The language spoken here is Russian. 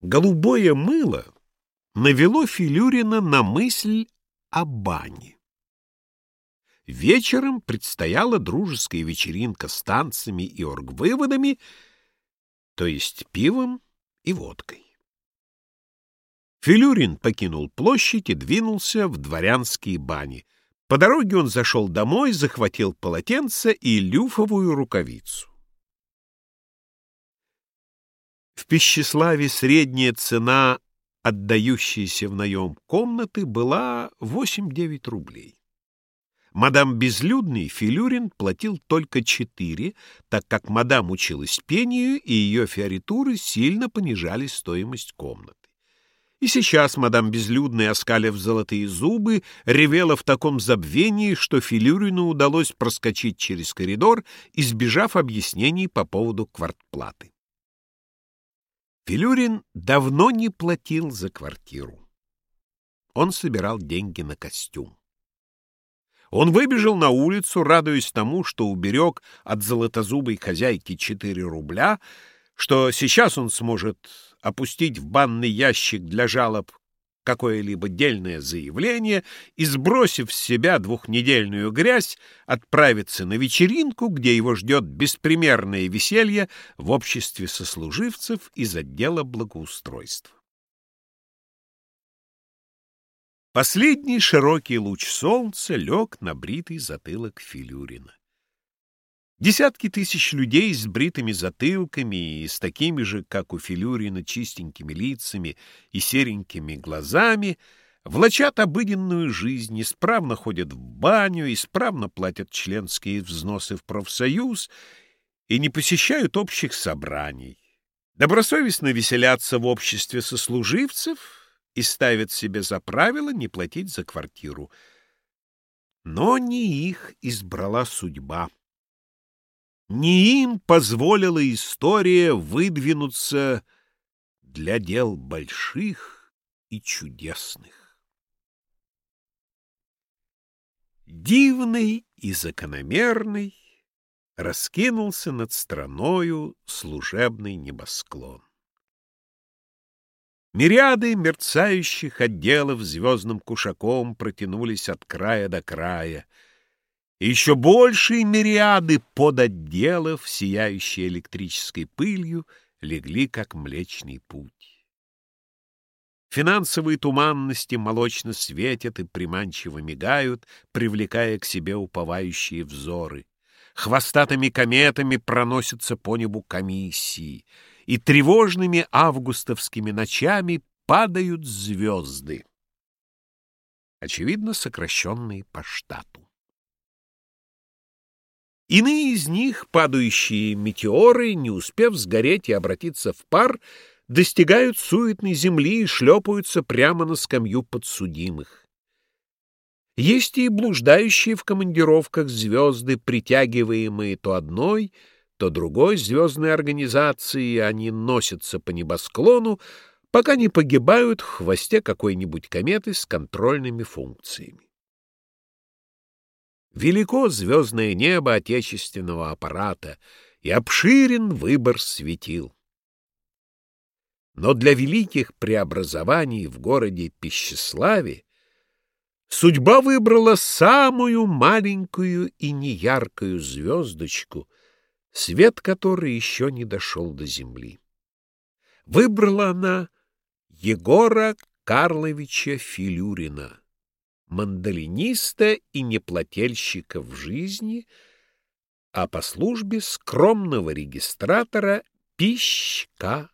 Голубое мыло навело Филюрина на мысль о бане. Вечером предстояла дружеская вечеринка с танцами и оргвыводами, то есть пивом и водкой. Филюрин покинул площадь и двинулся в дворянские бани. По дороге он зашел домой, захватил полотенце и люфовую рукавицу. В Пищеславе средняя цена, отдающаяся в наем комнаты, была 8-9 рублей. Мадам Безлюдный Филюрин платил только 4, так как мадам училась пению, и ее фиоритуры сильно понижали стоимость комнаты. И сейчас мадам Безлюдная, оскалив золотые зубы, ревела в таком забвении, что Филюрину удалось проскочить через коридор, избежав объяснений по поводу квартплаты. Филюрин давно не платил за квартиру. Он собирал деньги на костюм. Он выбежал на улицу, радуясь тому, что уберег от золотозубой хозяйки 4 рубля, что сейчас он сможет опустить в банный ящик для жалоб какое-либо дельное заявление и, сбросив с себя двухнедельную грязь, отправиться на вечеринку, где его ждет беспримерное веселье в обществе сослуживцев из отдела благоустройства. Последний широкий луч солнца лег на бритый затылок Филюрина. Десятки тысяч людей с бритыми затылками и с такими же, как у Филюрина, чистенькими лицами и серенькими глазами влачат обыденную жизнь, исправно ходят в баню, исправно платят членские взносы в профсоюз и не посещают общих собраний. Добросовестно веселятся в обществе сослуживцев и ставят себе за правило не платить за квартиру. Но не их избрала судьба. Не им позволила история выдвинуться для дел больших и чудесных. Дивный и закономерный раскинулся над страною служебный небосклон. Мириады мерцающих отделов звездным кушаком протянулись от края до края — и еще большие мириады подотделов, сияющие электрической пылью, легли, как млечный путь. Финансовые туманности молочно светят и приманчиво мигают, привлекая к себе уповающие взоры. Хвостатыми кометами проносятся по небу комиссии, и тревожными августовскими ночами падают звезды, очевидно, сокращенные по штату. Иные из них, падающие метеоры, не успев сгореть и обратиться в пар, достигают суетной земли и шлепаются прямо на скамью подсудимых. Есть и блуждающие в командировках звезды, притягиваемые то одной, то другой звездной организацией, они носятся по небосклону, пока не погибают в хвосте какой-нибудь кометы с контрольными функциями. Велико звездное небо отечественного аппарата, и обширен выбор светил. Но для великих преобразований в городе Пищеславе судьба выбрала самую маленькую и неяркую звездочку, свет которой еще не дошел до земли. Выбрала она Егора Карловича Филюрина мандолиниста и неплательщика в жизни, а по службе скромного регистратора Пищка